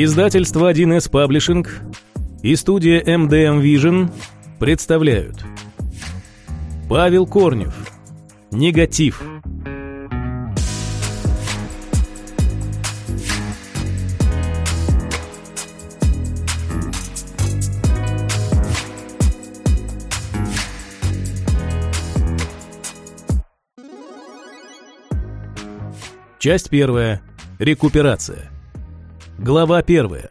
Издательство 1С Паблишинг и студия MDM Vision представляют Павел Корнев Негатив Часть первая. Рекуперация. Глава первая.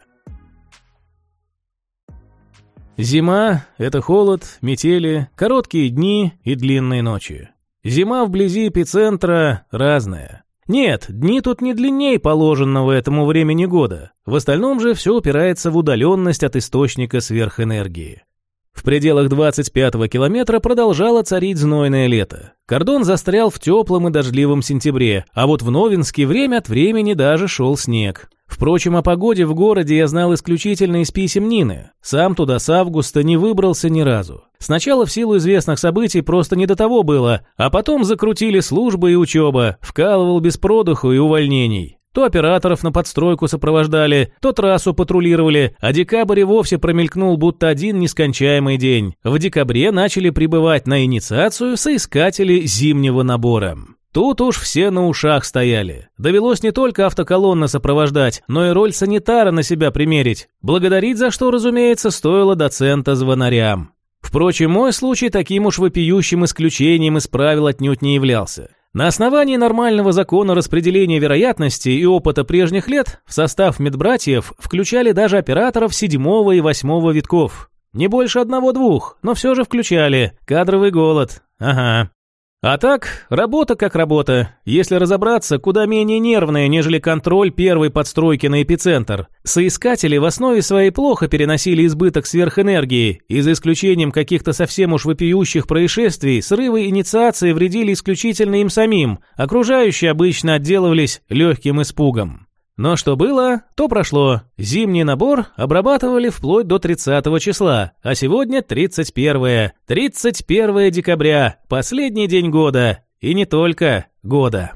Зима – это холод, метели, короткие дни и длинные ночи. Зима вблизи эпицентра разная. Нет, дни тут не длиннее положенного этому времени года. В остальном же все упирается в удаленность от источника сверхэнергии. В пределах 25-го километра продолжало царить знойное лето. Кордон застрял в теплом и дождливом сентябре, а вот в Новинске время от времени даже шел снег. Впрочем, о погоде в городе я знал исключительно из писем Нины. Сам туда с августа не выбрался ни разу. Сначала в силу известных событий просто не до того было, а потом закрутили службы и учеба, вкалывал без продыху и увольнений. То операторов на подстройку сопровождали, то трассу патрулировали, а декабрь вовсе промелькнул будто один нескончаемый день. В декабре начали прибывать на инициацию соискатели зимнего набора. Тут уж все на ушах стояли. Довелось не только автоколонны сопровождать, но и роль санитара на себя примерить. Благодарить за что, разумеется, стоило доцента звонарям. Впрочем, мой случай таким уж вопиющим исключением из правил отнюдь не являлся. На основании нормального закона распределения вероятности и опыта прежних лет в состав медбратьев включали даже операторов седьмого и восьмого витков. Не больше одного-двух, но все же включали. Кадровый голод. Ага. А так, работа как работа. Если разобраться, куда менее нервная, нежели контроль первой подстройки на эпицентр. Соискатели в основе своей плохо переносили избыток сверхэнергии, и за исключением каких-то совсем уж вопиющих происшествий, срывы инициации вредили исключительно им самим, окружающие обычно отделывались легким испугом. Но что было, то прошло. Зимний набор обрабатывали вплоть до 30 числа, а сегодня 31. 31 декабря, последний день года. И не только года.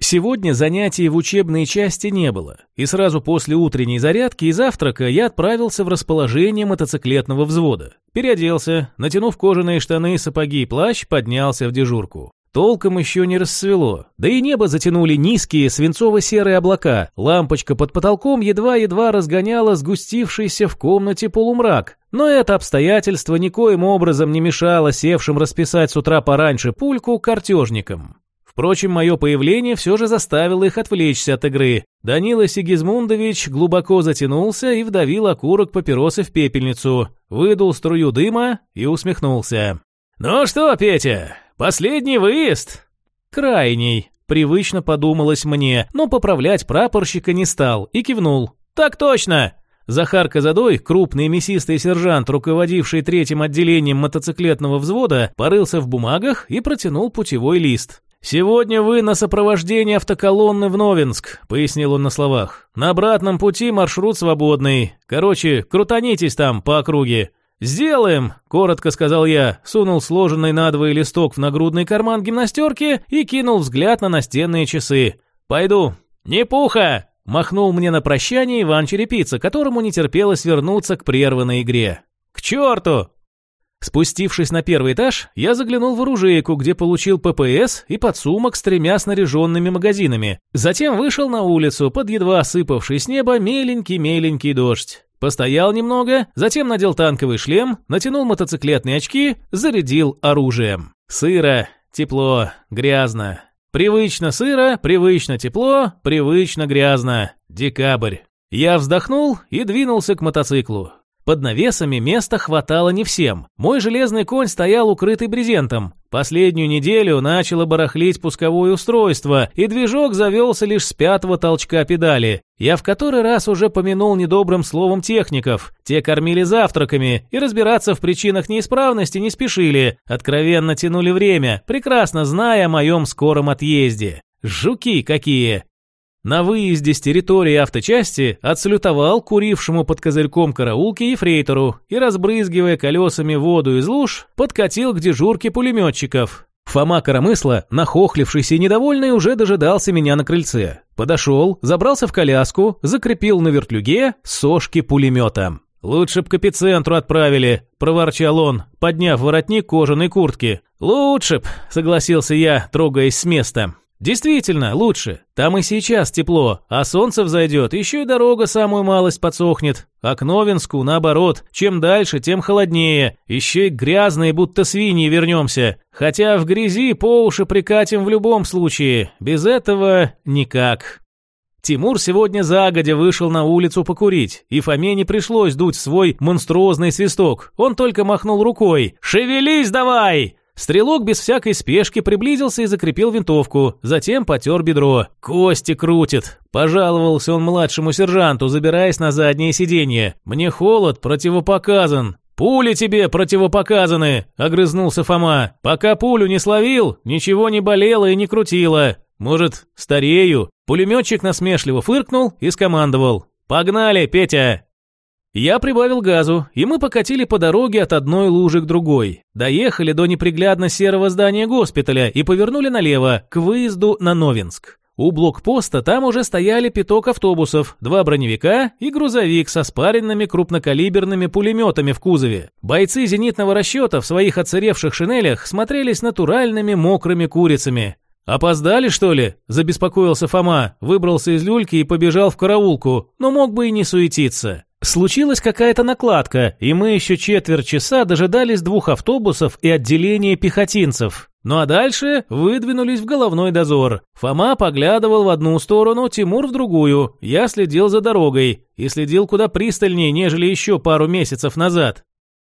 Сегодня занятий в учебной части не было, и сразу после утренней зарядки и завтрака я отправился в расположение мотоциклетного взвода. Переоделся, натянув кожаные штаны, сапоги и плащ, поднялся в дежурку. Толком еще не рассвело, да и небо затянули низкие свинцово-серые облака, лампочка под потолком едва-едва разгоняла сгустившийся в комнате полумрак, но это обстоятельство никоим образом не мешало севшим расписать с утра пораньше пульку картежникам. Впрочем, мое появление все же заставило их отвлечься от игры. Данила Сигизмундович глубоко затянулся и вдавил окурок папиросы в пепельницу, выдул струю дыма и усмехнулся. «Ну что, Петя, Последний выезд!» «Крайний», — привычно подумалось мне, но поправлять прапорщика не стал и кивнул. «Так точно!» Захар Казадой, крупный мясистый сержант, руководивший третьим отделением мотоциклетного взвода, порылся в бумагах и протянул путевой лист. «Сегодня вы на сопровождении автоколонны в Новинск», — пояснил он на словах. «На обратном пути маршрут свободный. Короче, крутанитесь там по округе. «Сделаем!» – коротко сказал я, сунул сложенный надвое листок в нагрудный карман гимнастерки и кинул взгляд на настенные часы. «Пойду!» «Не пуха!» – махнул мне на прощание Иван Черепица, которому не терпелось вернуться к прерванной игре. «К черту!» Спустившись на первый этаж, я заглянул в оружейку, где получил ППС и подсумок с тремя снаряженными магазинами. Затем вышел на улицу под едва осыпавший с неба меленький-меленький дождь. Постоял немного, затем надел танковый шлем, натянул мотоциклетные очки, зарядил оружием. Сыро, тепло, грязно. Привычно сыро, привычно тепло, привычно грязно. Декабрь. Я вздохнул и двинулся к мотоциклу. Под навесами места хватало не всем. Мой железный конь стоял укрытый брезентом. Последнюю неделю начало барахлить пусковое устройство, и движок завелся лишь с пятого толчка педали. Я в который раз уже помянул недобрым словом техников. Те кормили завтраками и разбираться в причинах неисправности не спешили. Откровенно тянули время, прекрасно зная о моем скором отъезде. Жуки какие! На выезде с территории авточасти отсалютовал курившему под козырьком караулки ефрейтору и, разбрызгивая колесами воду из луж, подкатил к дежурке пулеметчиков. Фома Коромысла, нахохлившийся и недовольный, уже дожидался меня на крыльце. Подошел, забрался в коляску, закрепил на вертлюге сошки пулемета. «Лучше б к эпицентру отправили», – проворчал он, подняв воротник кожаной куртки. «Лучше б», – согласился я, трогаясь с места. Действительно, лучше. Там и сейчас тепло, а солнце взойдет, еще и дорога самую малость подсохнет. А к Новинску, наоборот, чем дальше, тем холоднее. Еще и грязные, будто свиньи вернемся. Хотя в грязи по уши прикатим в любом случае. Без этого никак. Тимур сегодня загодя вышел на улицу покурить, и Фоме не пришлось дуть свой монструозный свисток. Он только махнул рукой. «Шевелись давай!» Стрелок без всякой спешки приблизился и закрепил винтовку, затем потер бедро. «Кости крутит!» Пожаловался он младшему сержанту, забираясь на заднее сиденье. «Мне холод противопоказан!» «Пули тебе противопоказаны!» – огрызнулся Фома. «Пока пулю не словил, ничего не болело и не крутило. Может, старею?» Пулеметчик насмешливо фыркнул и скомандовал. «Погнали, Петя!» Я прибавил газу, и мы покатили по дороге от одной лужи к другой. Доехали до неприглядно серого здания госпиталя и повернули налево, к выезду на Новинск. У блокпоста там уже стояли пяток автобусов, два броневика и грузовик со спаренными крупнокалиберными пулеметами в кузове. Бойцы зенитного расчета в своих отсыревших шинелях смотрелись натуральными мокрыми курицами. «Опоздали, что ли?» – забеспокоился Фома, выбрался из люльки и побежал в караулку, но мог бы и не суетиться. Случилась какая-то накладка, и мы еще четверть часа дожидались двух автобусов и отделения пехотинцев. Ну а дальше выдвинулись в головной дозор. Фома поглядывал в одну сторону, Тимур в другую. Я следил за дорогой и следил куда пристальнее, нежели еще пару месяцев назад.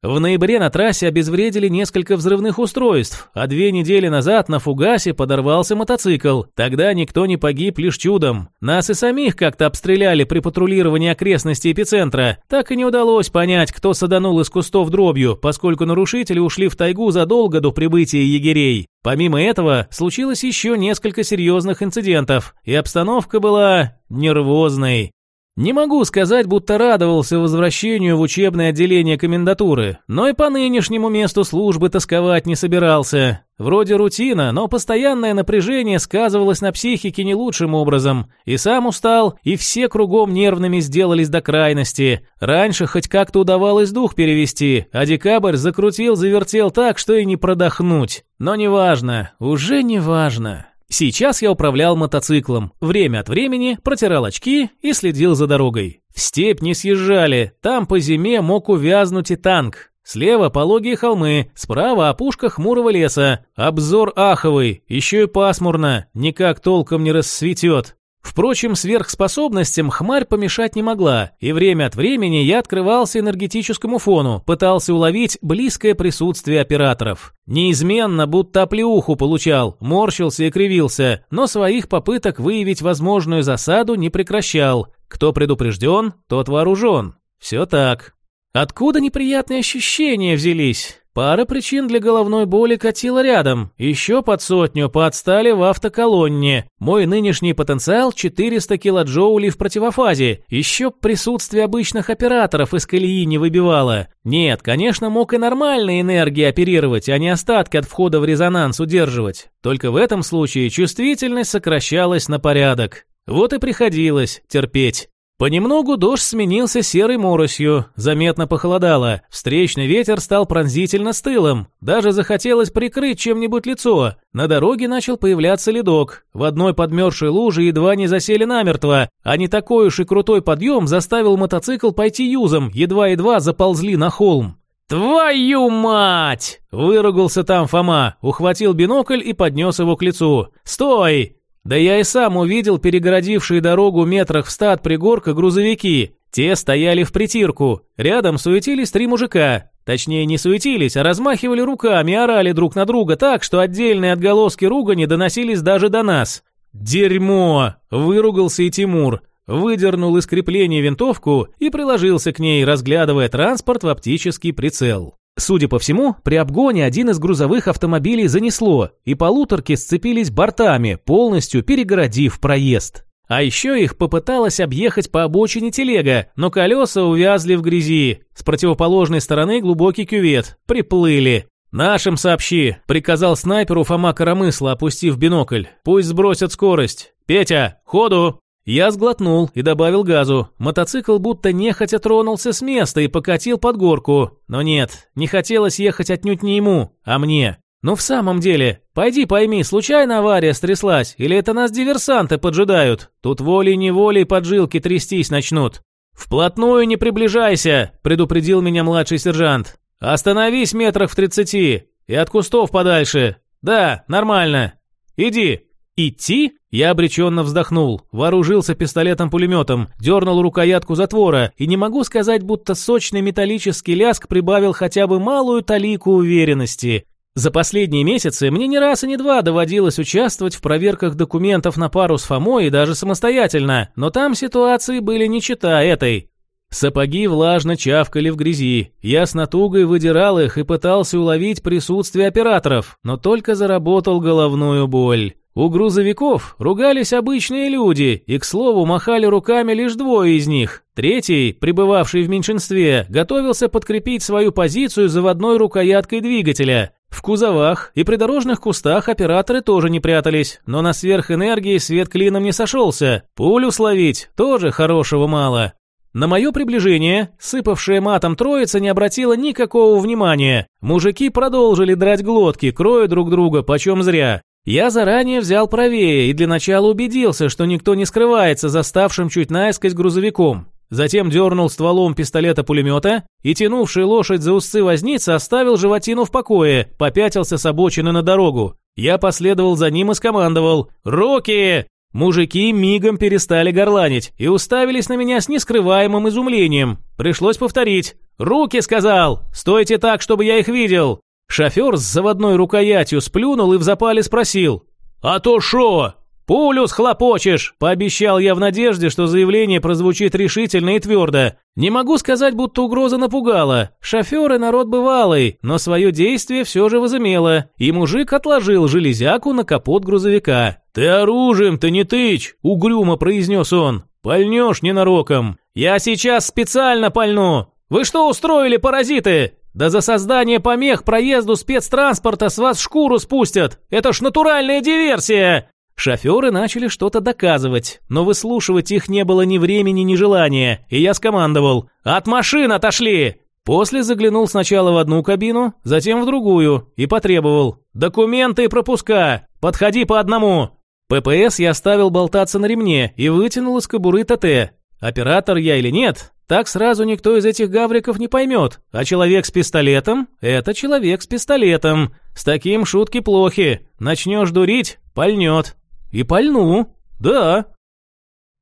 В ноябре на трассе обезвредили несколько взрывных устройств, а две недели назад на фугасе подорвался мотоцикл. Тогда никто не погиб лишь чудом. Нас и самих как-то обстреляли при патрулировании окрестностей эпицентра. Так и не удалось понять, кто саданул из кустов дробью, поскольку нарушители ушли в тайгу задолго до прибытия егерей. Помимо этого, случилось еще несколько серьезных инцидентов, и обстановка была нервозной. Не могу сказать, будто радовался возвращению в учебное отделение комендатуры, но и по нынешнему месту службы тосковать не собирался. Вроде рутина, но постоянное напряжение сказывалось на психике не лучшим образом. И сам устал, и все кругом нервными сделались до крайности. Раньше хоть как-то удавалось дух перевести, а декабрь закрутил-завертел так, что и не продохнуть. Но неважно, уже неважно. Сейчас я управлял мотоциклом, время от времени протирал очки и следил за дорогой. В степь не съезжали, там по зиме мог увязнуть и танк. Слева пологие холмы, справа опушка хмурого леса. Обзор аховый, еще и пасмурно, никак толком не рассветет. Впрочем, сверхспособностям хмарь помешать не могла, и время от времени я открывался энергетическому фону, пытался уловить близкое присутствие операторов. Неизменно, будто оплеуху получал, морщился и кривился, но своих попыток выявить возможную засаду не прекращал. Кто предупрежден, тот вооружен. Все так. Откуда неприятные ощущения взялись? Пара причин для головной боли катила рядом. Еще под сотню подстали в автоколонне. Мой нынешний потенциал 400 килоджоулей в противофазе. Еще присутствие обычных операторов из колеи не выбивало. Нет, конечно, мог и нормальной энергией оперировать, а не остатки от входа в резонанс удерживать. Только в этом случае чувствительность сокращалась на порядок. Вот и приходилось терпеть. Понемногу дождь сменился серой моросью, заметно похолодало, встречный ветер стал пронзительно стылым, даже захотелось прикрыть чем-нибудь лицо. На дороге начал появляться ледок, в одной подмерзшей луже едва не засели намертво, а не такой уж и крутой подъем заставил мотоцикл пойти юзом, едва-едва заползли на холм. «Твою мать!» – выругался там Фома, ухватил бинокль и поднес его к лицу. «Стой! Да я и сам увидел перегородившие дорогу метрах в ста от пригорка грузовики. Те стояли в притирку. Рядом суетились три мужика. Точнее, не суетились, а размахивали руками орали друг на друга так, что отдельные отголоски ругани доносились даже до нас. «Дерьмо!» – выругался и Тимур. Выдернул из крепления винтовку и приложился к ней, разглядывая транспорт в оптический прицел. Судя по всему, при обгоне один из грузовых автомобилей занесло, и полуторки сцепились бортами, полностью перегородив проезд. А еще их попыталась объехать по обочине телега, но колеса увязли в грязи. С противоположной стороны глубокий кювет. Приплыли. «Нашим сообщи», — приказал снайперу Фома Коромысла, опустив бинокль. «Пусть сбросят скорость. Петя, ходу!» Я сглотнул и добавил газу. Мотоцикл будто нехотя тронулся с места и покатил под горку. Но нет, не хотелось ехать отнюдь не ему, а мне. Ну в самом деле, пойди пойми, случайно авария стряслась, или это нас диверсанты поджидают? Тут волей-неволей поджилки трястись начнут. «Вплотную не приближайся», – предупредил меня младший сержант. «Остановись метрах в тридцати и от кустов подальше. Да, нормально. Иди». «Идти?» Я обреченно вздохнул, вооружился пистолетом-пулеметом, дернул рукоятку затвора, и не могу сказать, будто сочный металлический ляск прибавил хотя бы малую талику уверенности. За последние месяцы мне не раз и не два доводилось участвовать в проверках документов на пару с Фомой и даже самостоятельно, но там ситуации были не чета этой. Сапоги влажно чавкали в грязи. Я с натугой выдирал их и пытался уловить присутствие операторов, но только заработал головную боль. У грузовиков ругались обычные люди, и, к слову, махали руками лишь двое из них. Третий, пребывавший в меньшинстве, готовился подкрепить свою позицию заводной рукояткой двигателя. В кузовах и придорожных кустах операторы тоже не прятались, но на сверхэнергии свет клином не сошелся. Пулю словить тоже хорошего мало. На мое приближение сыпавшая матом троица не обратила никакого внимания. Мужики продолжили драть глотки, кроя друг друга почем зря. Я заранее взял правее и для начала убедился, что никто не скрывается за ставшим чуть наискось грузовиком. Затем дернул стволом пистолета-пулемета и, тянувший лошадь за узцы возница, оставил животину в покое, попятился с обочины на дорогу. Я последовал за ним и скомандовал «Руки!». Мужики мигом перестали горланить и уставились на меня с нескрываемым изумлением. Пришлось повторить. «Руки!» — сказал. «Стойте так, чтобы я их видел!» Шофер с заводной рукоятью сплюнул и в запале спросил. «А то шо?» «Пулю схлопочешь!» – пообещал я в надежде, что заявление прозвучит решительно и твердо. Не могу сказать, будто угроза напугала. Шоферы народ бывалый, но свое действие все же возымело, и мужик отложил железяку на капот грузовика. «Ты оружием-то не тычь!» – угрюмо произнес он. «Пальнешь ненароком!» «Я сейчас специально пальну! Вы что устроили, паразиты?» Да за создание помех проезду спецтранспорта с вас шкуру спустят! Это ж натуральная диверсия!» Шоферы начали что-то доказывать, но выслушивать их не было ни времени, ни желания, и я скомандовал «От машин отошли!» После заглянул сначала в одну кабину, затем в другую и потребовал «Документы и пропуска! Подходи по одному!» ППС я оставил болтаться на ремне и вытянул из кобуры ТТ. Оператор я или нет, так сразу никто из этих гавриков не поймет. А человек с пистолетом – это человек с пистолетом. С таким шутки плохи. Начнешь дурить – пальнет. И пальну. Да.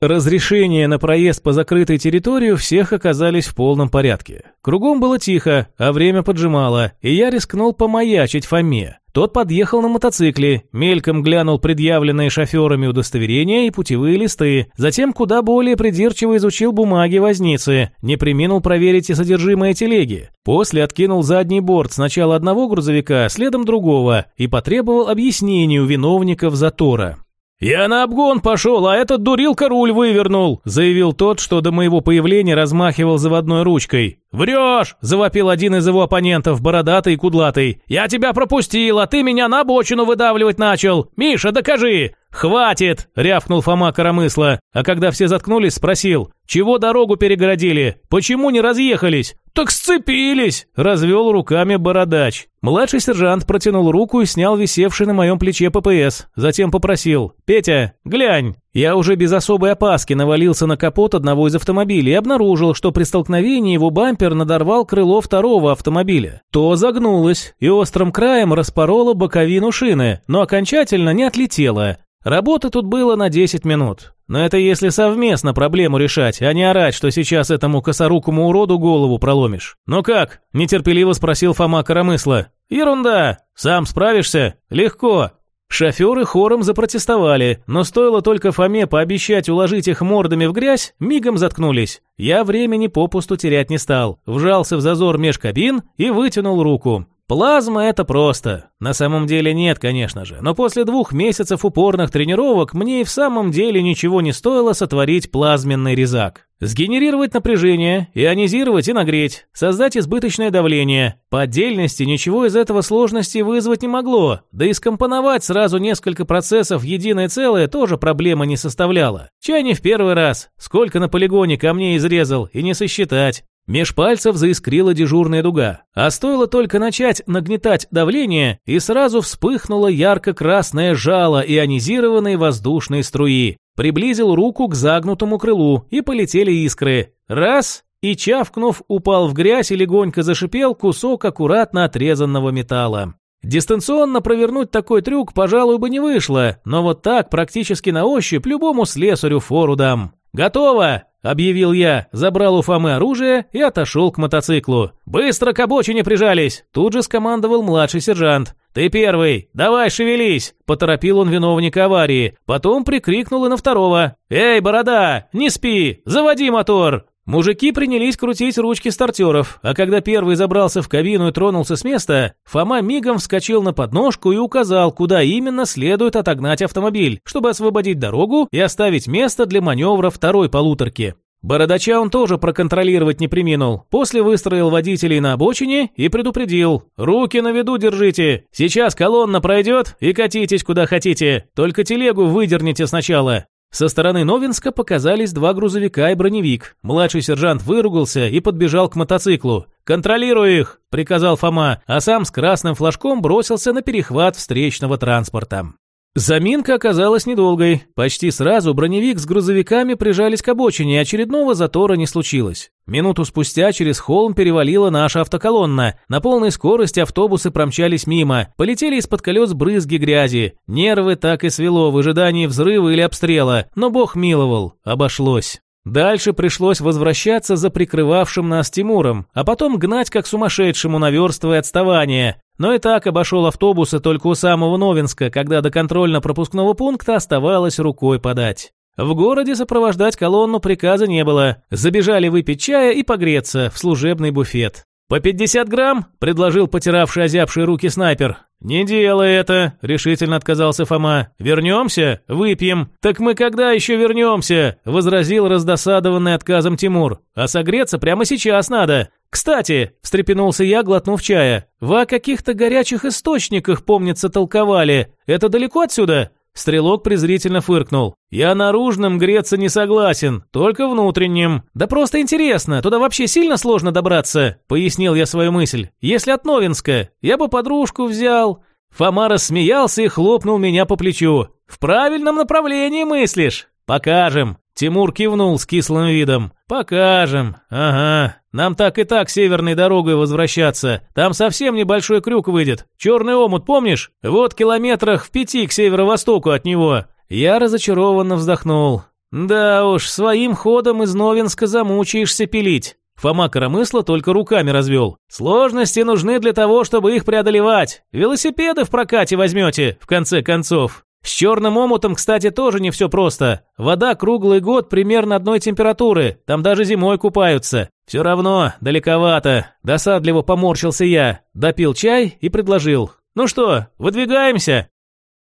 Разрешения на проезд по закрытой территории всех оказались в полном порядке. Кругом было тихо, а время поджимало, и я рискнул помаячить Фоме. Тот подъехал на мотоцикле, мельком глянул предъявленные шоферами удостоверения и путевые листы, затем куда более придирчиво изучил бумаги возницы, не приминул проверить и содержимое телеги. После откинул задний борт сначала одного грузовика, следом другого и потребовал объяснений у виновников затора. «Я на обгон пошел, а этот дурилка руль вывернул», заявил тот, что до моего появления размахивал заводной ручкой. «Врешь!» – завопил один из его оппонентов, бородатый и кудлатый. «Я тебя пропустил, а ты меня на обочину выдавливать начал! Миша, докажи!» «Хватит!» – рявкнул Фома Коромысла, а когда все заткнулись, спросил. «Чего дорогу перегородили? Почему не разъехались?» «Так сцепились!» – развел руками бородач. Младший сержант протянул руку и снял висевший на моем плече ППС. Затем попросил. «Петя, глянь!» Я уже без особой опаски навалился на капот одного из автомобилей и обнаружил, что при столкновении его бампер надорвал крыло второго автомобиля. То загнулось и острым краем распороло боковину шины, но окончательно не отлетело. Работы тут было на 10 минут. Но это если совместно проблему решать, а не орать, что сейчас этому косорукому уроду голову проломишь. «Ну как?» – нетерпеливо спросил Фома Коромысла. «Ерунда! Сам справишься? Легко!» Шоферы хором запротестовали, но стоило только Фоме пообещать уложить их мордами в грязь, мигом заткнулись. Я времени попусту терять не стал, вжался в зазор меж кабин и вытянул руку. Плазма – это просто. На самом деле нет, конечно же. Но после двух месяцев упорных тренировок мне и в самом деле ничего не стоило сотворить плазменный резак. Сгенерировать напряжение, ионизировать и нагреть, создать избыточное давление. По отдельности ничего из этого сложности вызвать не могло, да и скомпоновать сразу несколько процессов в единое целое тоже проблема не составляла. Чай не в первый раз, сколько на полигоне камней изрезал и не сосчитать. Меж пальцев заискрила дежурная дуга, а стоило только начать нагнетать давление, и сразу вспыхнуло ярко-красное жало ионизированной воздушной струи. Приблизил руку к загнутому крылу, и полетели искры. Раз, и, чавкнув, упал в грязь и легонько зашипел кусок аккуратно отрезанного металла. Дистанционно провернуть такой трюк, пожалуй, бы не вышло, но вот так, практически на ощупь, любому слесарю фору дам. «Готово!» – объявил я, забрал у Фомы оружие и отошел к мотоциклу. «Быстро к обочине прижались!» – тут же скомандовал младший сержант. «Ты первый! Давай, шевелись!» – поторопил он виновника аварии. Потом прикрикнул и на второго. «Эй, борода, не спи! Заводи мотор!» Мужики принялись крутить ручки стартеров, а когда первый забрался в кабину и тронулся с места, Фома мигом вскочил на подножку и указал, куда именно следует отогнать автомобиль, чтобы освободить дорогу и оставить место для маневра второй полуторки. Бородача он тоже проконтролировать не приминул. После выстроил водителей на обочине и предупредил. «Руки на виду держите. Сейчас колонна пройдет и катитесь куда хотите. Только телегу выдерните сначала. Со стороны Новинска показались два грузовика и броневик. Младший сержант выругался и подбежал к мотоциклу. «Контролируй их!» – приказал Фома, а сам с красным флажком бросился на перехват встречного транспорта. Заминка оказалась недолгой. Почти сразу броневик с грузовиками прижались к обочине, и очередного затора не случилось. Минуту спустя через холм перевалила наша автоколонна. На полной скорости автобусы промчались мимо. Полетели из-под колес брызги грязи. Нервы так и свело в ожидании взрыва или обстрела. Но бог миловал. Обошлось. Дальше пришлось возвращаться за прикрывавшим нас Тимуром, а потом гнать как сумасшедшему, наверстывая отставание. Но и так обошел автобусы только у самого Новинска, когда до контрольно-пропускного пункта оставалось рукой подать. В городе сопровождать колонну приказа не было. Забежали выпить чая и погреться в служебный буфет. «По 50 грамм?» – предложил потиравший озябшие руки снайпер. «Не делай это», – решительно отказался Фома. «Вернемся? Выпьем». «Так мы когда еще вернемся?» – возразил раздосадованный отказом Тимур. «А согреться прямо сейчас надо». «Кстати», – встрепенулся я, глотнув чая, – «вы о каких-то горячих источниках, помнится, толковали. Это далеко отсюда?» Стрелок презрительно фыркнул. «Я наружным греться не согласен, только внутренним. Да просто интересно, туда вообще сильно сложно добраться?» Пояснил я свою мысль. «Если от Новинска, я бы подружку взял». Фома рассмеялся и хлопнул меня по плечу. «В правильном направлении мыслишь. Покажем». Тимур кивнул с кислым видом. «Покажем. Ага. Нам так и так северной дорогой возвращаться. Там совсем небольшой крюк выйдет. Черный омут, помнишь? Вот километрах в пяти к северо-востоку от него». Я разочарованно вздохнул. «Да уж, своим ходом из Новинска замучаешься пилить». Фома Коромысла только руками развел. «Сложности нужны для того, чтобы их преодолевать. Велосипеды в прокате возьмете, в конце концов. С черным омутом, кстати, тоже не все просто. Вода круглый год примерно одной температуры, там даже зимой купаются. Все равно, далековато. Досадливо поморщился я, допил чай и предложил. Ну что, выдвигаемся?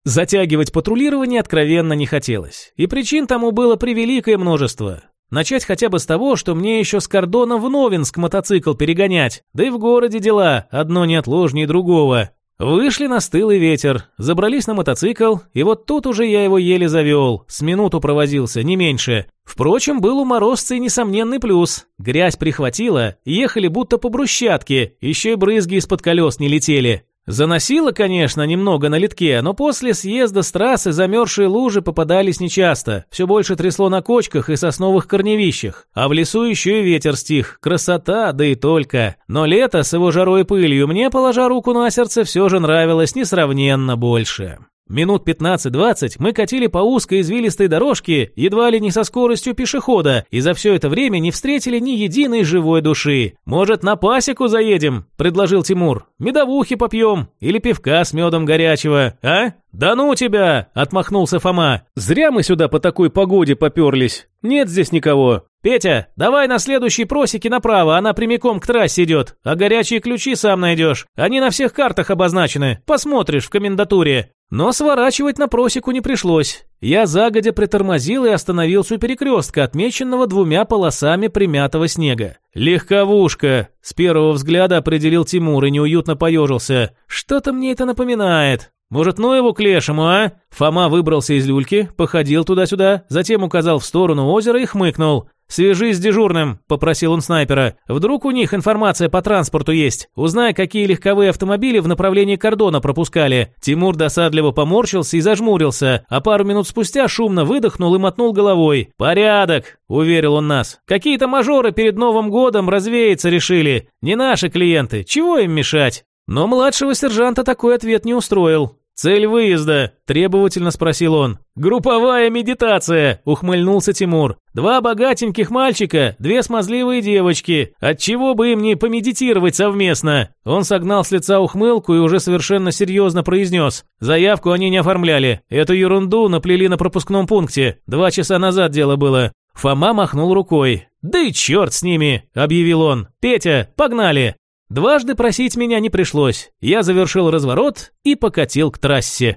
Затягивать патрулирование откровенно не хотелось. И причин тому было превеликое множество. Начать хотя бы с того, что мне еще с кордона в Новинск мотоцикл перегонять. Да и в городе дела, одно неотложнее другого. Вышли на стылый ветер, забрались на мотоцикл, и вот тут уже я его еле завел, с минуту провозился, не меньше. Впрочем, был у морозца и несомненный плюс. Грязь прихватила, ехали будто по брусчатке, еще и брызги из-под колес не летели. Заносило, конечно, немного на литке, но после съезда с трассы замерзшие лужи попадались нечасто. Все больше трясло на кочках и сосновых корневищах. А в лесу еще и ветер стих. Красота, да и только. Но лето с его жарой и пылью мне, положа руку на сердце, все же нравилось несравненно больше. Минут 15-20 мы катили по узкой извилистой дорожке, едва ли не со скоростью пешехода, и за все это время не встретили ни единой живой души. «Может, на пасеку заедем?» – предложил Тимур. «Медовухи попьем или пивка с медом горячего, а?» «Да ну тебя!» – отмахнулся Фома. «Зря мы сюда по такой погоде поперлись. Нет здесь никого. «Петя, давай на следующей просеке направо, она прямиком к трассе идет, а горячие ключи сам найдешь. Они на всех картах обозначены, посмотришь в комендатуре». Но сворачивать на просеку не пришлось. Я загодя притормозил и остановился у перекрестка, отмеченного двумя полосами примятого снега. «Легковушка!» – с первого взгляда определил Тимур и неуютно поежился. «Что-то мне это напоминает. Может, ну его к лешему, а?» Фома выбрался из люльки, походил туда-сюда, затем указал в сторону озера и хмыкнул. «Свяжись с дежурным», – попросил он снайпера. «Вдруг у них информация по транспорту есть. Узнай, какие легковые автомобили в направлении кордона пропускали». Тимур досадливо поморщился и зажмурился, а пару минут спустя шумно выдохнул и мотнул головой. «Порядок», – уверил он нас. «Какие-то мажоры перед Новым годом развеяться решили. Не наши клиенты. Чего им мешать?» Но младшего сержанта такой ответ не устроил. «Цель выезда?» – требовательно спросил он. «Групповая медитация!» – ухмыльнулся Тимур. «Два богатеньких мальчика, две смазливые девочки. Отчего бы им не помедитировать совместно?» Он согнал с лица ухмылку и уже совершенно серьезно произнес. «Заявку они не оформляли. Эту ерунду наплели на пропускном пункте. Два часа назад дело было». Фома махнул рукой. «Да и черт с ними!» – объявил он. «Петя, погнали!» Дважды просить меня не пришлось. Я завершил разворот и покатил к трассе.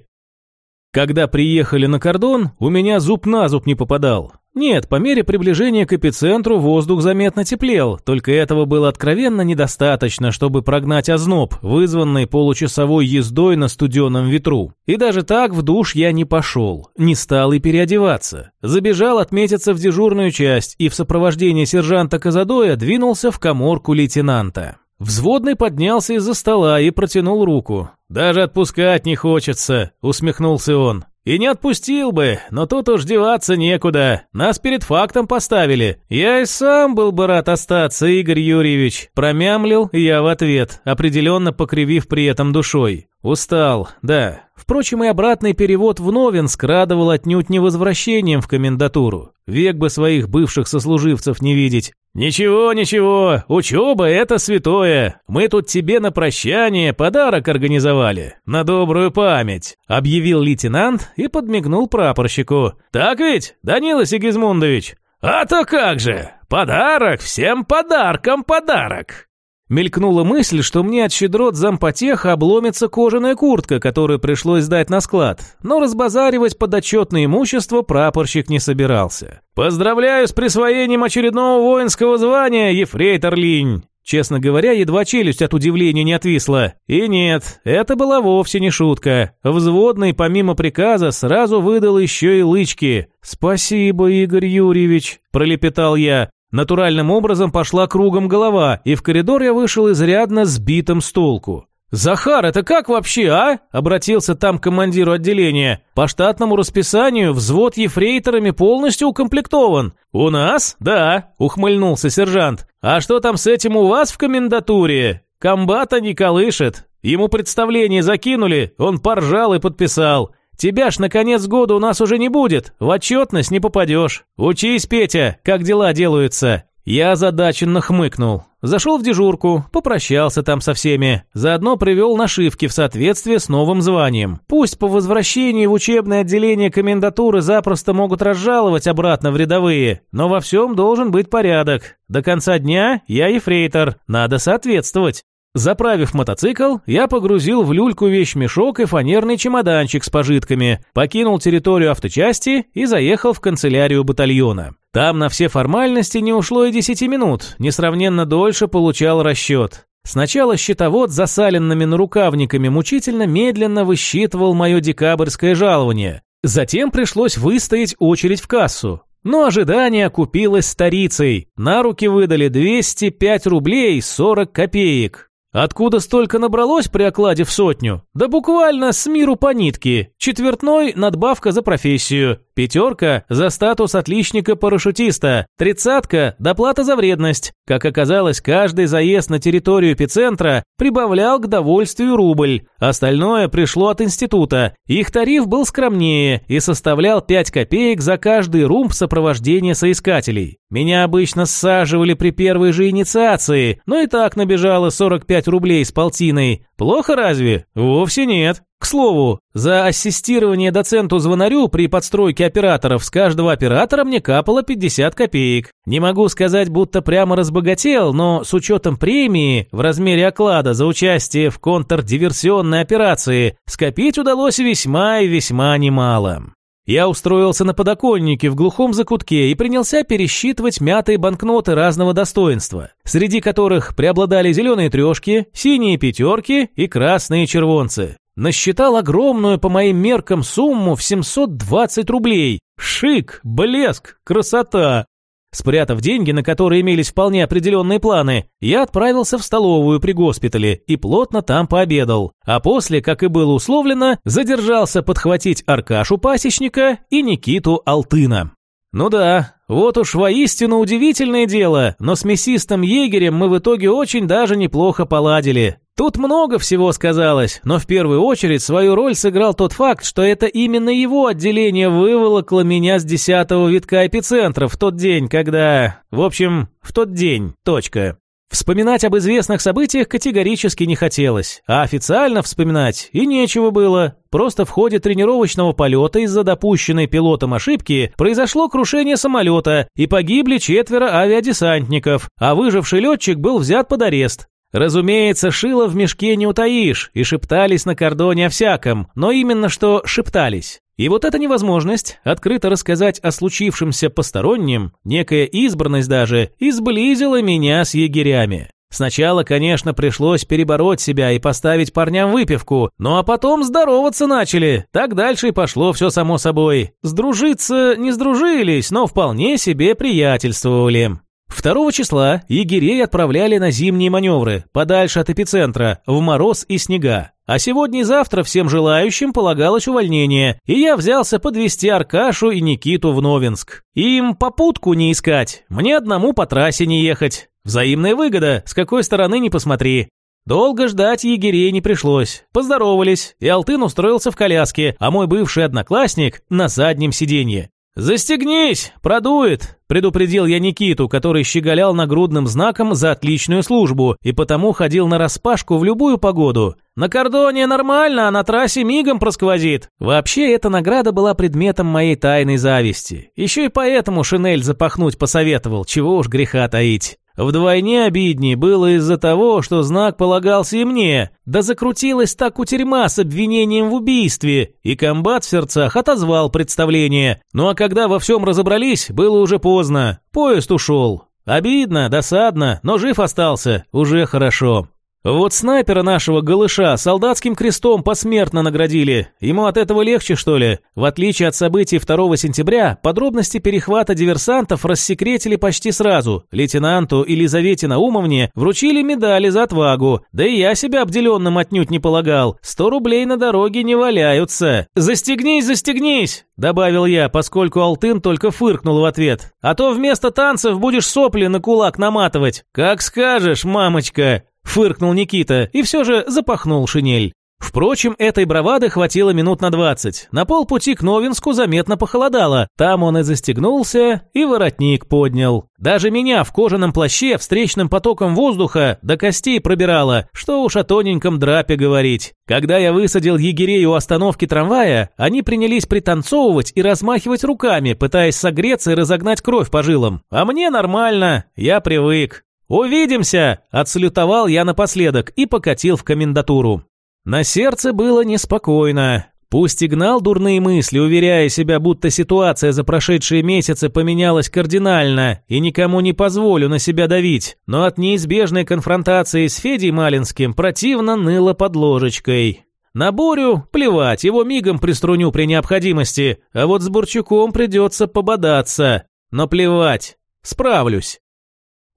Когда приехали на кордон, у меня зуб на зуб не попадал. Нет, по мере приближения к эпицентру воздух заметно теплел, только этого было откровенно недостаточно, чтобы прогнать озноб, вызванный получасовой ездой на студеном ветру. И даже так в душ я не пошел, не стал и переодеваться. Забежал отметиться в дежурную часть и в сопровождении сержанта Казадоя двинулся в коморку лейтенанта. Взводный поднялся из-за стола и протянул руку. «Даже отпускать не хочется», — усмехнулся он. «И не отпустил бы, но тут уж деваться некуда. Нас перед фактом поставили. Я и сам был бы рад остаться, Игорь Юрьевич», — промямлил я в ответ, определенно покривив при этом душой. «Устал, да, Впрочем, и обратный перевод в Новинск радовал отнюдь не возвращением в комендатуру. Век бы своих бывших сослуживцев не видеть. «Ничего, ничего, учеба – это святое. Мы тут тебе на прощание подарок организовали. На добрую память», – объявил лейтенант и подмигнул прапорщику. «Так ведь, Данила Сигизмундович?» «А то как же! Подарок! Всем подаркам подарок!» Мелькнула мысль, что мне от щедрот зампотеха обломится кожаная куртка, которую пришлось сдать на склад, но разбазаривать подотчетное имущество прапорщик не собирался. «Поздравляю с присвоением очередного воинского звания, ефрейтор Линь!» Честно говоря, едва челюсть от удивления не отвисла. И нет, это была вовсе не шутка. Взводный, помимо приказа, сразу выдал еще и лычки. «Спасибо, Игорь Юрьевич», – пролепетал я. Натуральным образом пошла кругом голова, и в коридор я вышел изрядно сбитым с толку. «Захар, это как вообще, а?» – обратился там к командиру отделения. «По штатному расписанию взвод ефрейторами полностью укомплектован». «У нас? Да», – ухмыльнулся сержант. «А что там с этим у вас в комендатуре?» «Комбата не колышет. Ему представление закинули, он поржал и подписал. Тебя ж на конец года у нас уже не будет, в отчетность не попадешь. Учись, Петя, как дела делаются». Я озадаченно хмыкнул. Зашел в дежурку, попрощался там со всеми, заодно привел нашивки в соответствии с новым званием. Пусть по возвращении в учебное отделение комендатуры запросто могут разжаловать обратно в рядовые, но во всем должен быть порядок. До конца дня я ефрейтор, надо соответствовать. Заправив мотоцикл, я погрузил в люльку вещмешок и фанерный чемоданчик с пожитками, покинул территорию авточасти и заехал в канцелярию батальона. Там на все формальности не ушло и 10 минут, несравненно дольше получал расчет. Сначала счетовод засаленными нарукавниками мучительно медленно высчитывал мое декабрьское жалование. Затем пришлось выстоять очередь в кассу. Но ожидание окупилось старицей. На руки выдали 205 рублей 40 копеек. Откуда столько набралось при окладе в сотню? Да буквально с миру по нитке. Четвертной – надбавка за профессию. Пятерка – за статус отличника-парашютиста. Тридцатка – доплата за вредность. Как оказалось, каждый заезд на территорию эпицентра прибавлял к довольствию рубль. Остальное пришло от института. Их тариф был скромнее и составлял 5 копеек за каждый румб сопровождения соискателей. Меня обычно саживали при первой же инициации, но и так набежало 45 рублей с полтиной. Плохо разве? Вовсе нет. К слову, за ассистирование доценту-звонарю при подстройке операторов с каждого оператора мне капало 50 копеек. Не могу сказать, будто прямо разбогател, но с учетом премии в размере оклада за участие в контрдиверсионной операции скопить удалось весьма и весьма немало. Я устроился на подоконнике в глухом закутке и принялся пересчитывать мятые банкноты разного достоинства, среди которых преобладали зеленые трешки, синие пятерки и красные червонцы. Насчитал огромную по моим меркам сумму в 720 рублей. Шик, блеск, красота. Спрятав деньги, на которые имелись вполне определенные планы, я отправился в столовую при госпитале и плотно там пообедал. А после, как и было условлено, задержался подхватить Аркашу Пасечника и Никиту Алтына. Ну да, вот уж воистину удивительное дело, но с мясистым егерем мы в итоге очень даже неплохо поладили. Тут много всего сказалось, но в первую очередь свою роль сыграл тот факт, что это именно его отделение выволокло меня с десятого витка эпицентра в тот день, когда... В общем, в тот день. Точка. Вспоминать об известных событиях категорически не хотелось, а официально вспоминать и нечего было. Просто в ходе тренировочного полета из-за допущенной пилотом ошибки произошло крушение самолета и погибли четверо авиадесантников, а выживший летчик был взят под арест. Разумеется, шило в мешке не утаишь, и шептались на кордоне о всяком, но именно что шептались. И вот эта невозможность открыто рассказать о случившемся постороннем, некая избранность даже, изблизила меня с егерями. Сначала, конечно, пришлось перебороть себя и поставить парням выпивку, ну а потом здороваться начали. Так дальше и пошло все само собой. Сдружиться не сдружились, но вполне себе приятельствовали. 2 числа егерей отправляли на зимние маневры, подальше от эпицентра, в мороз и снега. А сегодня и завтра всем желающим полагалось увольнение, и я взялся подвести Аркашу и Никиту в Новинск. Им попутку не искать, мне одному по трассе не ехать. Взаимная выгода, с какой стороны не посмотри. Долго ждать егерей не пришлось. Поздоровались, и Алтын устроился в коляске, а мой бывший одноклассник на заднем сиденье. «Застегнись, продует!» – предупредил я Никиту, который щеголял нагрудным знаком за отличную службу и потому ходил на распашку в любую погоду. «На кордоне нормально, а на трассе мигом просквозит!» Вообще, эта награда была предметом моей тайной зависти. Еще и поэтому Шинель запахнуть посоветовал, чего уж греха таить. Вдвойне обиднее было из-за того, что знак полагался и мне, да закрутилась так кутерьма с обвинением в убийстве, и комбат в сердцах отозвал представление. Ну а когда во всем разобрались, было уже поздно, поезд ушел. Обидно, досадно, но жив остался, уже хорошо. Вот снайпера нашего голыша солдатским крестом посмертно наградили. Ему от этого легче, что ли? В отличие от событий 2 сентября, подробности перехвата диверсантов рассекретили почти сразу. Лейтенанту Елизавете Наумовне вручили медали за отвагу. Да и я себя обделенным отнюдь не полагал. Сто рублей на дороге не валяются. «Застегнись, застегнись!» Добавил я, поскольку Алтын только фыркнул в ответ. «А то вместо танцев будешь сопли на кулак наматывать». «Как скажешь, мамочка!» Фыркнул Никита и все же запахнул шинель. Впрочем, этой бравады хватило минут на двадцать. На полпути к Новинску заметно похолодало. Там он и застегнулся, и воротник поднял. Даже меня в кожаном плаще встречным потоком воздуха до костей пробирало, что уж о тоненьком драпе говорить. Когда я высадил егерей у остановки трамвая, они принялись пританцовывать и размахивать руками, пытаясь согреться и разогнать кровь по жилам. А мне нормально, я привык. «Увидимся!» – отсалютовал я напоследок и покатил в комендатуру. На сердце было неспокойно. Пусть и гнал дурные мысли, уверяя себя, будто ситуация за прошедшие месяцы поменялась кардинально и никому не позволю на себя давить, но от неизбежной конфронтации с Федей Малинским противно ныло под ложечкой. На Борю плевать, его мигом приструню при необходимости, а вот с Бурчуком придется пободаться. Но плевать, справлюсь.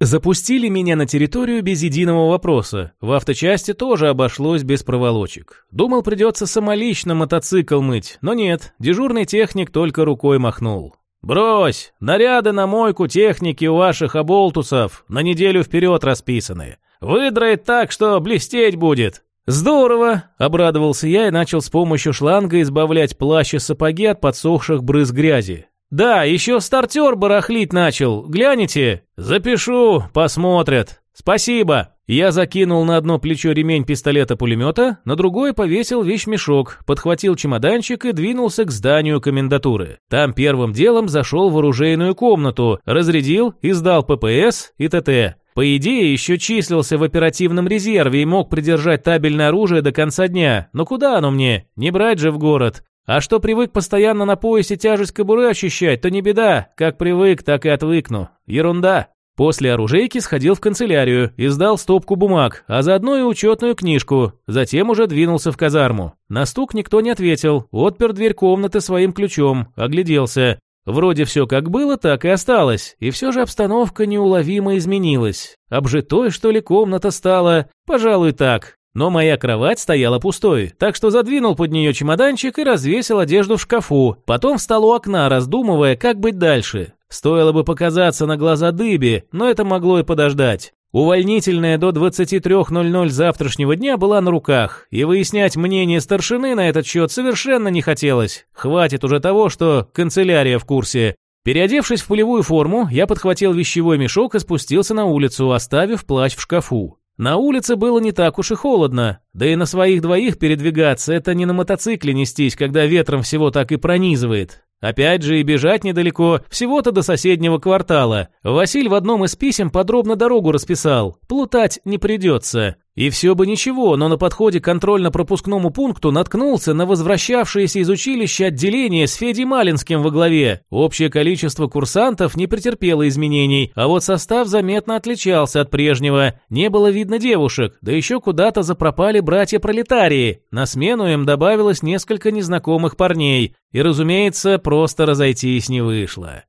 Запустили меня на территорию без единого вопроса. В авточасти тоже обошлось без проволочек. Думал, придется самолично мотоцикл мыть, но нет, дежурный техник только рукой махнул. «Брось! Наряды на мойку техники у ваших оболтусов на неделю вперед расписаны. Выдрает так, что блестеть будет!» «Здорово!» – обрадовался я и начал с помощью шланга избавлять плащ и сапоги от подсохших брызг грязи. «Да, еще стартер барахлить начал. Гляните?» «Запишу, посмотрят. Спасибо». Я закинул на одно плечо ремень пистолета-пулемета, на другое повесил вещмешок, подхватил чемоданчик и двинулся к зданию комендатуры. Там первым делом зашел в оружейную комнату, разрядил и сдал ППС и ТТ. По идее, еще числился в оперативном резерве и мог придержать табельное оружие до конца дня. Но куда оно мне? Не брать же в город. А что привык постоянно на поясе тяжесть кобуры ощущать, то не беда. Как привык, так и отвыкну. Ерунда. После оружейки сходил в канцелярию и сдал стопку бумаг, а заодно и учетную книжку. Затем уже двинулся в казарму. На стук никто не ответил, отпер дверь комнаты своим ключом, огляделся. Вроде все как было, так и осталось, и все же обстановка неуловимо изменилась. Обжитой, что ли, комната стала? Пожалуй, так. Но моя кровать стояла пустой, так что задвинул под нее чемоданчик и развесил одежду в шкафу. Потом встал у окна, раздумывая, как быть дальше. Стоило бы показаться на глаза дыбе, но это могло и подождать. Увольнительная до 23.00 завтрашнего дня была на руках, и выяснять мнение старшины на этот счет совершенно не хотелось. Хватит уже того, что канцелярия в курсе. Переодевшись в полевую форму, я подхватил вещевой мешок и спустился на улицу, оставив плащ в шкафу. На улице было не так уж и холодно, да и на своих двоих передвигаться это не на мотоцикле нестись, когда ветром всего так и пронизывает. Опять же и бежать недалеко, всего-то до соседнего квартала. Василь в одном из писем подробно дорогу расписал. Плутать не придется. И все бы ничего, но на подходе к контрольно-пропускному пункту наткнулся на возвращавшееся из училища отделение с Федей Малинским во главе. Общее количество курсантов не претерпело изменений, а вот состав заметно отличался от прежнего. Не было видно девушек, да еще куда-то запропали братья-пролетарии. На смену им добавилось несколько незнакомых парней. И, разумеется, просто разойтись не вышло.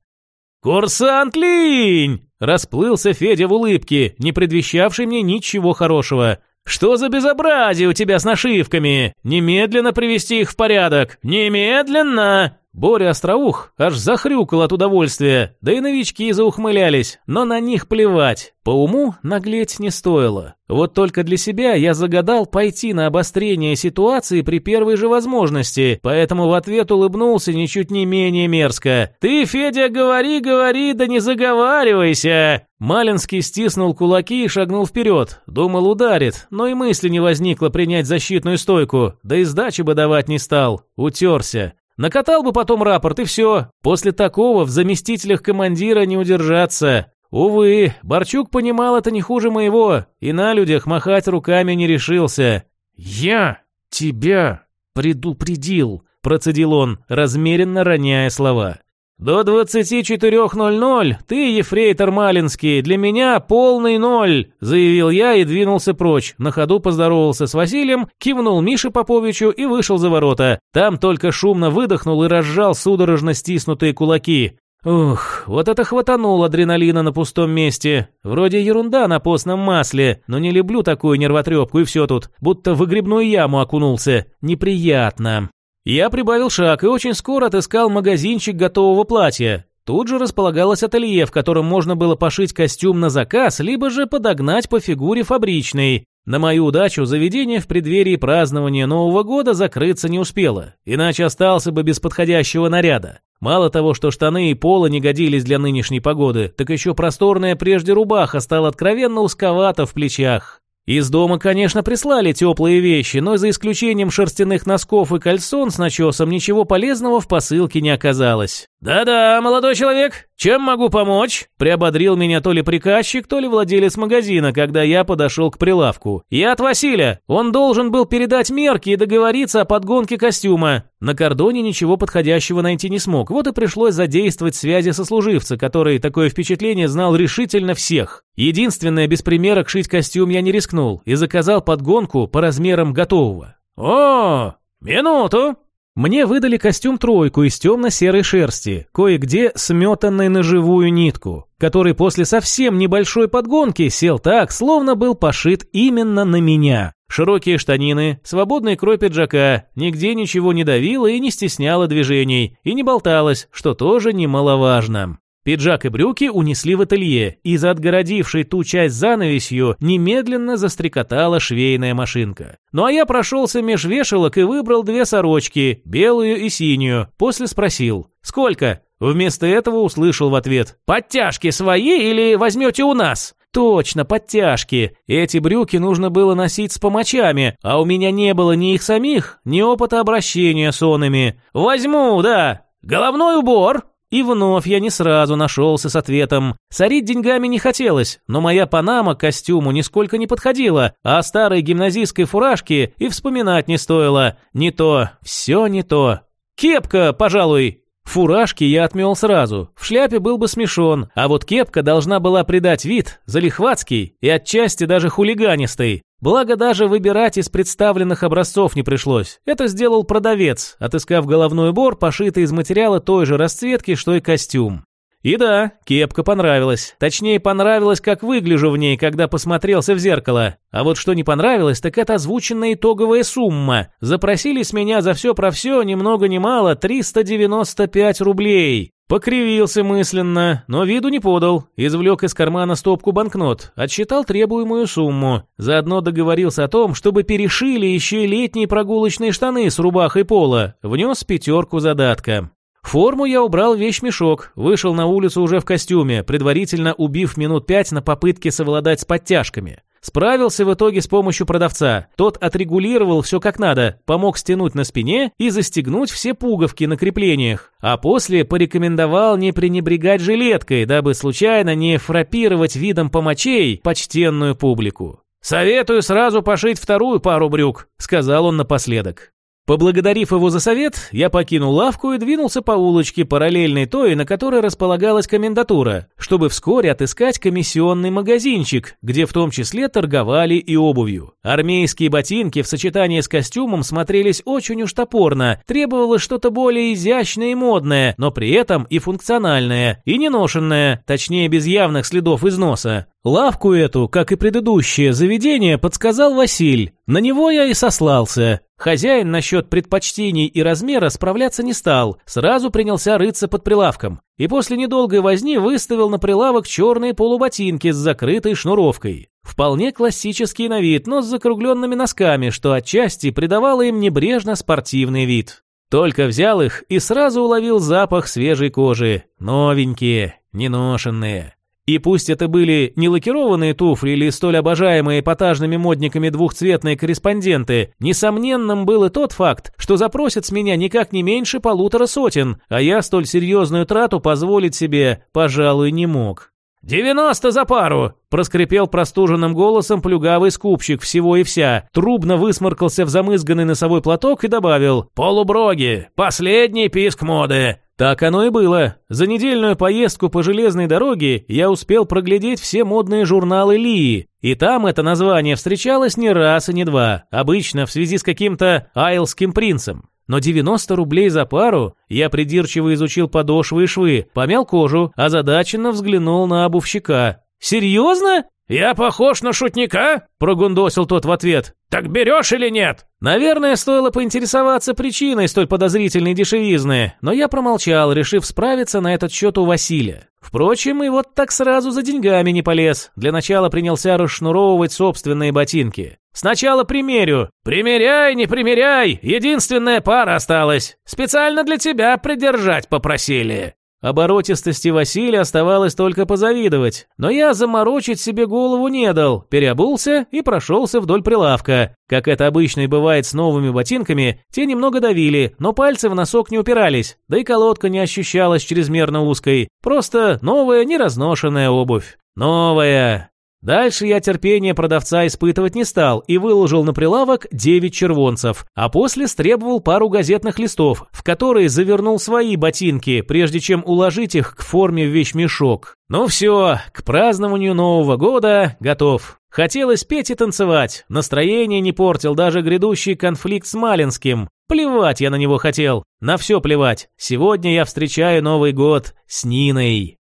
«Курсант Линь!» Расплылся Федя в улыбке, не предвещавший мне ничего хорошего. «Что за безобразие у тебя с нашивками? Немедленно привести их в порядок! Немедленно!» Боря Остроух аж захрюкал от удовольствия, да и новички заухмылялись, но на них плевать. По уму наглеть не стоило. Вот только для себя я загадал пойти на обострение ситуации при первой же возможности, поэтому в ответ улыбнулся ничуть не менее мерзко. «Ты, Федя, говори, говори, да не заговаривайся!» Малинский стиснул кулаки и шагнул вперед. Думал, ударит, но и мысли не возникло принять защитную стойку, да и сдачи бы давать не стал. Утерся. Накатал бы потом рапорт и все. После такого в заместителях командира не удержаться. Увы, Борчук понимал это не хуже моего, и на людях махать руками не решился. «Я тебя предупредил», – процедил он, размеренно роняя слова. «До 24.00 ты, ефрейтор Малинский, для меня полный ноль», заявил я и двинулся прочь. На ходу поздоровался с Василием, кивнул Мише Поповичу и вышел за ворота. Там только шумно выдохнул и разжал судорожно стиснутые кулаки. Ух, вот это хватанул адреналина на пустом месте. Вроде ерунда на постном масле, но не люблю такую нервотрепку и все тут. Будто в выгребную яму окунулся. Неприятно. Я прибавил шаг и очень скоро отыскал магазинчик готового платья. Тут же располагалось ателье, в котором можно было пошить костюм на заказ, либо же подогнать по фигуре фабричной. На мою удачу заведение в преддверии празднования Нового года закрыться не успело, иначе остался бы без подходящего наряда. Мало того, что штаны и поло не годились для нынешней погоды, так еще просторная прежде рубаха стала откровенно узковата в плечах. Из дома, конечно, прислали теплые вещи, но за исключением шерстяных носков и кальсон с начесом ничего полезного в посылке не оказалось. «Да-да, молодой человек, чем могу помочь?» Приободрил меня то ли приказчик, то ли владелец магазина, когда я подошел к прилавку. «Я от Василия. Он должен был передать мерки и договориться о подгонке костюма. На кордоне ничего подходящего найти не смог, вот и пришлось задействовать связи сослуживца, который такое впечатление знал решительно всех. Единственное, без примерок шить костюм я не рискнул и заказал подгонку по размерам готового. «О, минуту!» Мне выдали костюм-тройку из темно-серой шерсти, кое-где сметанной на живую нитку, который после совсем небольшой подгонки сел так, словно был пошит именно на меня. Широкие штанины, свободный крой пиджака, нигде ничего не давило и не стесняло движений, и не болталось, что тоже немаловажно. Пиджак и брюки унесли в ателье, и за отгородившей ту часть занавесью немедленно застрекотала швейная машинка. Ну а я прошелся меж вешалок и выбрал две сорочки, белую и синюю, после спросил «Сколько?». Вместо этого услышал в ответ «Подтяжки свои или возьмете у нас?» Точно, подтяжки. Эти брюки нужно было носить с помочами, а у меня не было ни их самих, ни опыта обращения с онами. Возьму, да. Головной убор. И вновь я не сразу нашелся с ответом. Сорить деньгами не хотелось, но моя панама к костюму нисколько не подходила, а старой гимназистской фуражки и вспоминать не стоило. Не то, все не то. Кепка, пожалуй, Фуражки я отмел сразу, в шляпе был бы смешон, а вот кепка должна была придать вид залихватский и отчасти даже хулиганистый. Благо даже выбирать из представленных образцов не пришлось. Это сделал продавец, отыскав головной убор, пошитый из материала той же расцветки, что и костюм. И да, кепка понравилась. Точнее, понравилось, как выгляжу в ней, когда посмотрелся в зеркало. А вот что не понравилось, так это озвученная итоговая сумма. Запросили с меня за все про все, ни много ни мало, 395 рублей. Покривился мысленно, но виду не подал. Извлек из кармана стопку банкнот, отсчитал требуемую сумму. Заодно договорился о том, чтобы перешили еще и летние прогулочные штаны с рубахой пола. Внес пятерку задатка. Форму я убрал в вещмешок, вышел на улицу уже в костюме, предварительно убив минут пять на попытке совладать с подтяжками. Справился в итоге с помощью продавца. Тот отрегулировал все как надо, помог стянуть на спине и застегнуть все пуговки на креплениях. А после порекомендовал не пренебрегать жилеткой, дабы случайно не фрапировать видом помочей почтенную публику. «Советую сразу пошить вторую пару брюк», — сказал он напоследок. Поблагодарив его за совет, я покинул лавку и двинулся по улочке, параллельной той, на которой располагалась комендатура, чтобы вскоре отыскать комиссионный магазинчик, где в том числе торговали и обувью. Армейские ботинки в сочетании с костюмом смотрелись очень уж топорно, требовалось что-то более изящное и модное, но при этом и функциональное, и неношенное, точнее без явных следов износа. Лавку эту, как и предыдущее заведение, подсказал Василь. На него я и сослался. Хозяин насчет предпочтений и размера справляться не стал, сразу принялся рыться под прилавком. И после недолгой возни выставил на прилавок черные полуботинки с закрытой шнуровкой. Вполне классический на вид, но с закругленными носками, что отчасти придавало им небрежно спортивный вид. Только взял их и сразу уловил запах свежей кожи. Новенькие, неношенные. И пусть это были не лакированные туфли или столь обожаемые эпатажными модниками двухцветные корреспонденты, несомненным был и тот факт, что запросят с меня никак не меньше полутора сотен, а я столь серьезную трату позволить себе, пожалуй, не мог. «Девяносто за пару!» – проскрипел простуженным голосом плюгавый скупщик всего и вся, трубно высморкался в замызганный носовой платок и добавил «Полуброги! Последний писк моды! Так оно и было. За недельную поездку по железной дороге я успел проглядеть все модные журналы Лии, и там это название встречалось не раз и не два, обычно в связи с каким-то айлским принцем. Но 90 рублей за пару я придирчиво изучил подошвы и швы, помял кожу, озадаченно взглянул на обувщика. «Серьезно?» «Я похож на шутника?» – прогундосил тот в ответ. «Так берешь или нет?» Наверное, стоило поинтересоваться причиной столь подозрительной дешевизны, но я промолчал, решив справиться на этот счет у Василия. Впрочем, и вот так сразу за деньгами не полез. Для начала принялся расшнуровывать собственные ботинки. «Сначала примерю». «Примеряй, не примеряй, единственная пара осталась. Специально для тебя придержать попросили». Оборотистости Василия оставалось только позавидовать, но я заморочить себе голову не дал, переобулся и прошелся вдоль прилавка. Как это обычно и бывает с новыми ботинками, те немного давили, но пальцы в носок не упирались, да и колодка не ощущалась чрезмерно узкой, просто новая неразношенная обувь. Новая. Дальше я терпение продавца испытывать не стал и выложил на прилавок 9 червонцев, а после стребовал пару газетных листов, в которые завернул свои ботинки, прежде чем уложить их к форме в вещмешок. Ну все, к празднованию Нового года готов. Хотелось петь и танцевать, настроение не портил даже грядущий конфликт с Малинским. Плевать я на него хотел, на все плевать. Сегодня я встречаю Новый год с Ниной.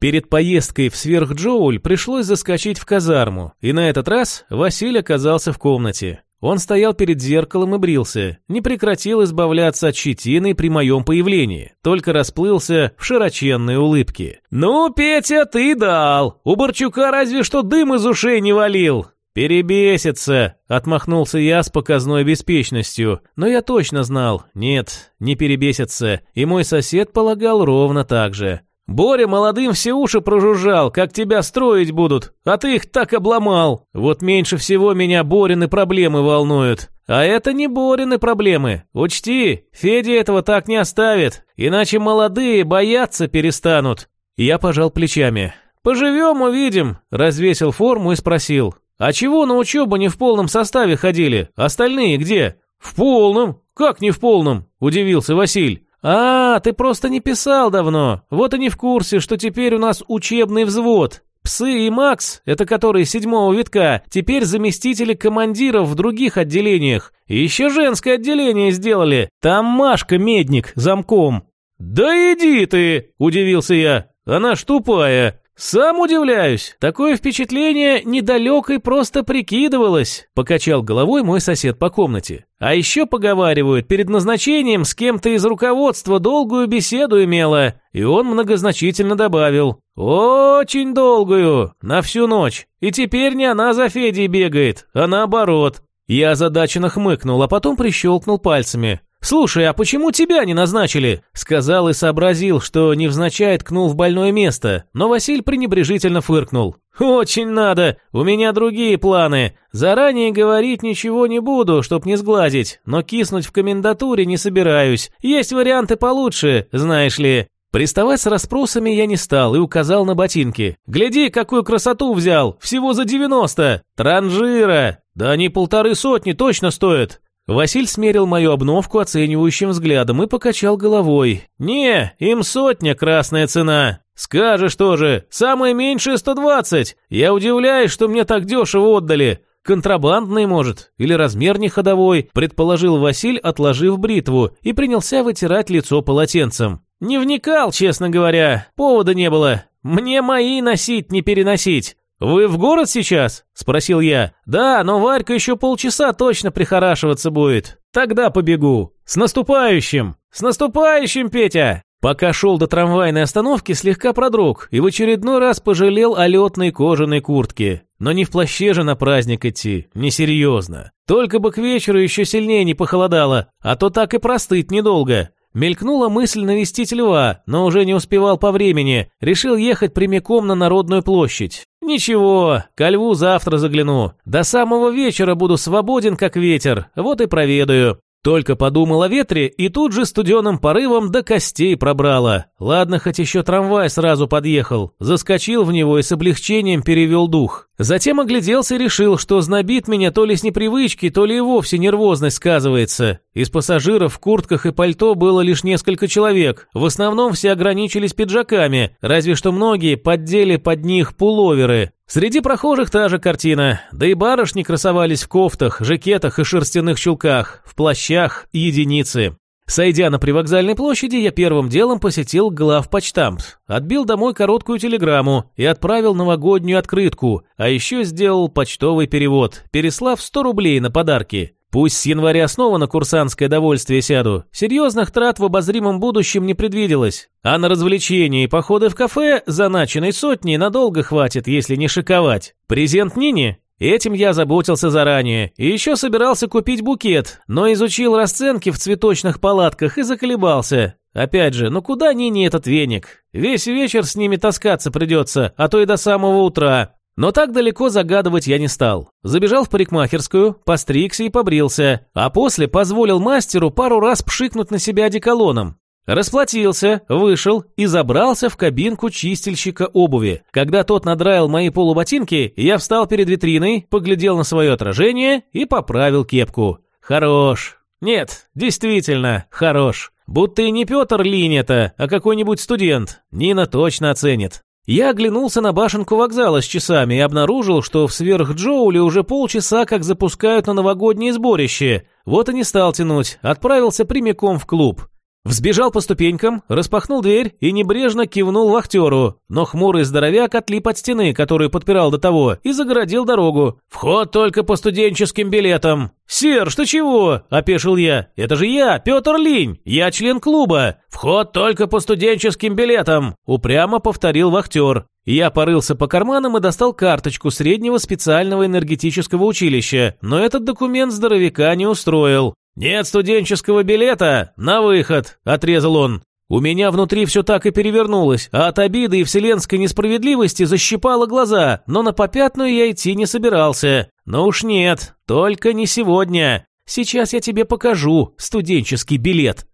Перед поездкой в Сверхджоуль пришлось заскочить в казарму, и на этот раз Василий оказался в комнате. Он стоял перед зеркалом и брился, не прекратил избавляться от щетины при моем появлении, только расплылся в широченной улыбке. «Ну, Петя, ты дал! У Борчука разве что дым из ушей не валил!» «Перебесится!» — отмахнулся я с показной беспечностью, но я точно знал, нет, не перебесится, и мой сосед полагал ровно так же. Боря молодым все уши прожужжал, как тебя строить будут, а ты их так обломал. Вот меньше всего меня Борины проблемы волнуют. А это не Борины проблемы. Учти, Федя этого так не оставит, иначе молодые бояться перестанут. Я пожал плечами. «Поживем, увидим», – развесил форму и спросил. «А чего на учебу не в полном составе ходили? Остальные где?» «В полном? Как не в полном?» – удивился Василь. «А, ты просто не писал давно. Вот и не в курсе, что теперь у нас учебный взвод. Псы и Макс, это которые седьмого витка, теперь заместители командиров в других отделениях. Еще женское отделение сделали. Там Машка Медник, замком». «Да иди ты!» – удивился я. «Она ж тупая. «Сам удивляюсь. Такое впечатление недалекой просто прикидывалось», – покачал головой мой сосед по комнате. «А еще поговаривают, перед назначением с кем-то из руководства долгую беседу имела». И он многозначительно добавил. «Очень долгую, на всю ночь. И теперь не она за Федей бегает, а наоборот». Я озадаченно хмыкнул, а потом прищелкнул пальцами. «Слушай, а почему тебя не назначили?» Сказал и сообразил, что невзначай ткнул в больное место, но Василь пренебрежительно фыркнул. «Очень надо, у меня другие планы. Заранее говорить ничего не буду, чтоб не сглазить, но киснуть в комендатуре не собираюсь. Есть варианты получше, знаешь ли». Приставать с расспросами я не стал и указал на ботинки. «Гляди, какую красоту взял! Всего за девяносто! Транжира! Да они полторы сотни точно стоят!» Василь смерил мою обновку оценивающим взглядом и покачал головой. «Не, им сотня красная цена. Скажешь тоже, самое меньшее 120. Я удивляюсь, что мне так дешево отдали. Контрабандный, может, или размер не ходовой», предположил Василь, отложив бритву, и принялся вытирать лицо полотенцем. «Не вникал, честно говоря, повода не было. Мне мои носить, не переносить. «Вы в город сейчас?» – спросил я. «Да, но Варька еще полчаса точно прихорашиваться будет. Тогда побегу. С наступающим! С наступающим, Петя!» Пока шел до трамвайной остановки, слегка продрог и в очередной раз пожалел о летной кожаной куртке. Но не в плаще же на праздник идти, несерьезно. Только бы к вечеру еще сильнее не похолодало, а то так и простыть недолго. Мелькнула мысль навестить льва, но уже не успевал по времени. Решил ехать прямиком на Народную площадь. Ничего, ко льву завтра загляну. До самого вечера буду свободен, как ветер. Вот и проведаю. Только подумал о ветре и тут же студеным порывом до костей пробрало. Ладно, хоть еще трамвай сразу подъехал. Заскочил в него и с облегчением перевел дух. Затем огляделся и решил, что знобит меня то ли с непривычки, то ли и вовсе нервозность сказывается. Из пассажиров в куртках и пальто было лишь несколько человек. В основном все ограничились пиджаками, разве что многие поддели под них пуловеры. Среди прохожих та же картина, да и барышни красовались в кофтах, жакетах и шерстяных чулках, в плащах единицы. Сойдя на привокзальной площади, я первым делом посетил главпочтамт, отбил домой короткую телеграмму и отправил новогоднюю открытку, а еще сделал почтовый перевод, переслав 100 рублей на подарки. Пусть с января снова на курсантское довольствие сяду. Серьезных трат в обозримом будущем не предвиделось. А на развлечения и походы в кафе заначенной сотни надолго хватит, если не шиковать. Презент Нине? Этим я заботился заранее. И еще собирался купить букет, но изучил расценки в цветочных палатках и заколебался. Опять же, ну куда Нине этот веник? Весь вечер с ними таскаться придется, а то и до самого утра. Но так далеко загадывать я не стал. Забежал в парикмахерскую, постригся и побрился, а после позволил мастеру пару раз пшикнуть на себя одеколоном. Расплатился, вышел и забрался в кабинку чистильщика обуви. Когда тот надраил мои полуботинки, я встал перед витриной, поглядел на свое отражение и поправил кепку. Хорош. Нет, действительно, хорош. Будто и не Петр Линь это, а какой-нибудь студент. Нина точно оценит. Я оглянулся на башенку вокзала с часами и обнаружил, что в сверхджоуле уже полчаса как запускают на новогоднее сборище. Вот и не стал тянуть, отправился прямиком в клуб. Взбежал по ступенькам, распахнул дверь и небрежно кивнул вахтеру, но хмурый здоровяк отлип от стены, которую подпирал до того, и загородил дорогу. «Вход только по студенческим билетам!» «Серж, ты чего?» – опешил я. «Это же я, Петр Линь! Я член клуба! Вход только по студенческим билетам!» – упрямо повторил вахтер. Я порылся по карманам и достал карточку среднего специального энергетического училища, но этот документ здоровяка не устроил. «Нет студенческого билета? На выход!» – отрезал он. У меня внутри все так и перевернулось, а от обиды и вселенской несправедливости защипало глаза, но на попятную я идти не собирался. Но уж нет, только не сегодня. Сейчас я тебе покажу студенческий билет.